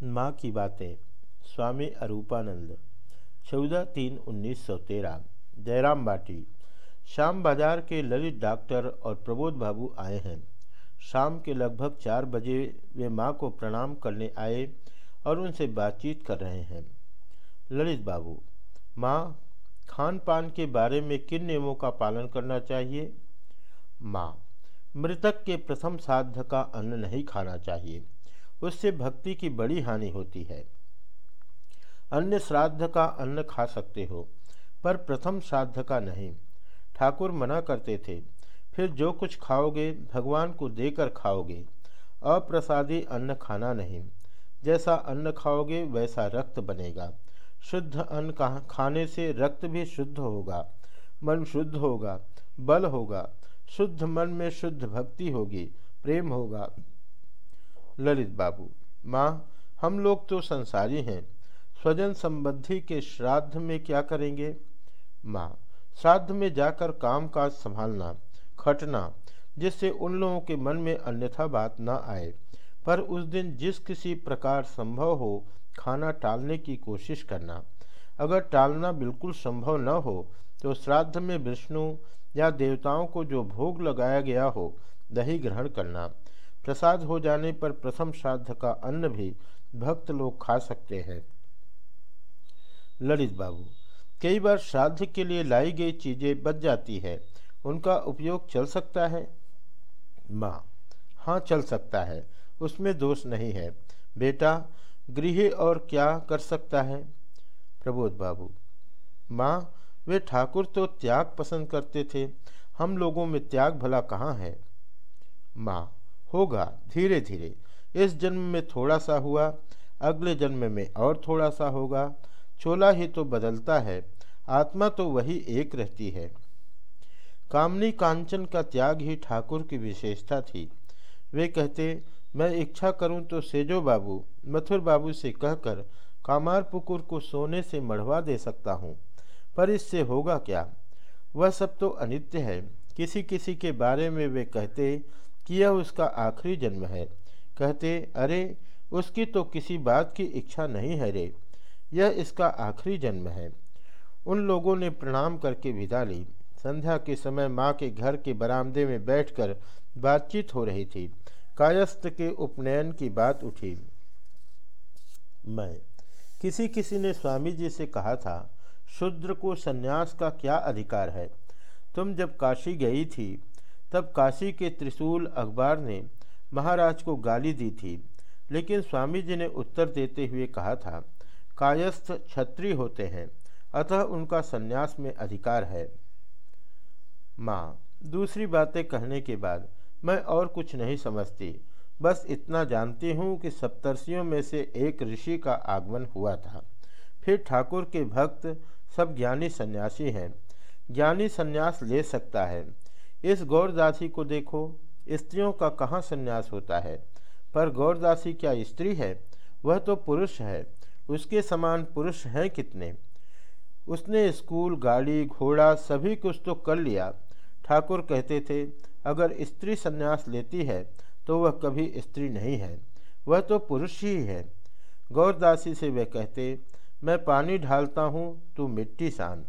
माँ की बातें, स्वामी अरूपानंद। चौदह तीन उन्नीस सौ तेरह, जयराम बाटी। शाम बाज़ार के ललित डॉक्टर और प्रबोध बाबू आए हैं। शाम के लगभग चार बजे वे माँ को प्रणाम करने आए और उनसे बातचीत कर रहे हैं। ललित बाबू, माँ खान पान के बारे में किन नियमों का पालन करना चाहिए? माँ, मृतक के प्रथम साध का अन्न नहीं खाना चाहिए। उससे भक्ति की बड़ी हानि होती है। अन्य श्राद्ध का अन्न खा सकते हो, पर प्रथम श्राद्ध का नहीं। ठाकुर मना करते थे, फिर जो कुछ खाओगे, भगवान को देकर खाओगे। अप्रसादी अन्न खाना नहीं। जैसा अन्न खाओगे, वैसा रक्त बनेगा। शुद्ध अन्न खाने से रक्त भी शुद्ध होगा, मन शुद्ध होगा, बल होगा। शुद्ध मन में शुद्ध भक्ति होगी, प्रेम होगा। ललित बाबू, माँ, हम लोग तो संसारी हैं, स्वजन संबंधी के श्राद्ध में क्या करेंगे? माँ, श्राद्ध में जाकर काम काज संभालना, खटना, जिससे उन लोगों के मन में अन्यथा बात न आए, पर उस दिन जिस किसी प्रकार संभव हो, खाना टालने की कोशिश करना। अगर टालना बिल्कुल संभव न हो तो श्राद्ध में विष्णु या देवताओं को जो भोग लगाया गया हो, दही ग्रहण करना। प्रसाद हो जाने पर प्रथम श्राद्ध का अन्न भी भक्त लोग खा सकते हैं। ललित बाबू, कई बार श्राद्ध के लिए लाई गई चीज़ें बच जाती है। उनका उपयोग चल सकता है? माँ हाँ चल सकता है। उसमें दोष नहीं है। बेटा, गृह और क्या कर सकता है? प्रबोध बाबू, माँ, वे ठाकुर तो त्याग पसंद करते थे। हम लोगों में त्याग भला कहाँ है? माँ होगा धीरे धीरे। इस जन्म में थोड़ा सा हुआ, अगले जन्म में और थोड़ा सा होगा। चोला ही तो बदलता है, आत्मा तो वही एक रहती है। कामनी कांचन का त्याग ही ठाकुर की विशेषता थी। वे कहते, मैं इच्छा करूँ तो सेजो बाबू, मथुर बाबू से कहकर कामार पुकुर को सोने से मढ़वा दे सकता हूँ। पर इससे होगा क्या? वह सब तो अनित्य है। किसी किसी के बारे में वे कहते कि यह उसका आखिरी जन्म है। कहते, अरे, उसकी तो किसी बात की इच्छा नहीं है रे। यह इसका आखिरी जन्म है। उन लोगों ने प्रणाम करके विदा ली। संध्या के समय माँ के घर के बरामदे में बैठकर बातचीत हो रही थी। कायस्थ के उपनयन की बात उठी। मैं, किसी किसी ने स्वामी जी से कहा था, शूद्र को सन्यास का क्या अधिकार है? तुम जब काशी गई थी तब काशी के त्रिशूल अखबार ने महाराज को गाली दी थी। लेकिन स्वामी जी ने उत्तर देते हुए कहा था, कायस्थ क्षत्रिय होते हैं, अतः उनका सन्यास में अधिकार है। माँ, दूसरी बातें कहने के बाद मैं और कुछ नहीं समझती। बस इतना जानती हूँ कि सप्तर्षियों में से एक ऋषि का आगमन हुआ था। फिर ठाकुर के भक्त सब ज्ञानी सन्यासी हैं। ज्ञानी सन्यास ले सकता है इस गौरदासी को देखो, स्त्रियों का कहाँ संन्यास होता है? पर गौरदासी क्या स्त्री है? वह तो पुरुष है। उसके समान पुरुष हैं कितने? उसने स्कूल, गाड़ी, घोड़ा, सभी कुछ तो कर लिया। ठाकुर कहते थे, अगर स्त्री संन्यास लेती है तो वह कभी स्त्री नहीं है। वह तो पुरुष ही है। गौरदासी से वह कहते, मैं पानी ढालता हूँ, तू मिट्टी सान।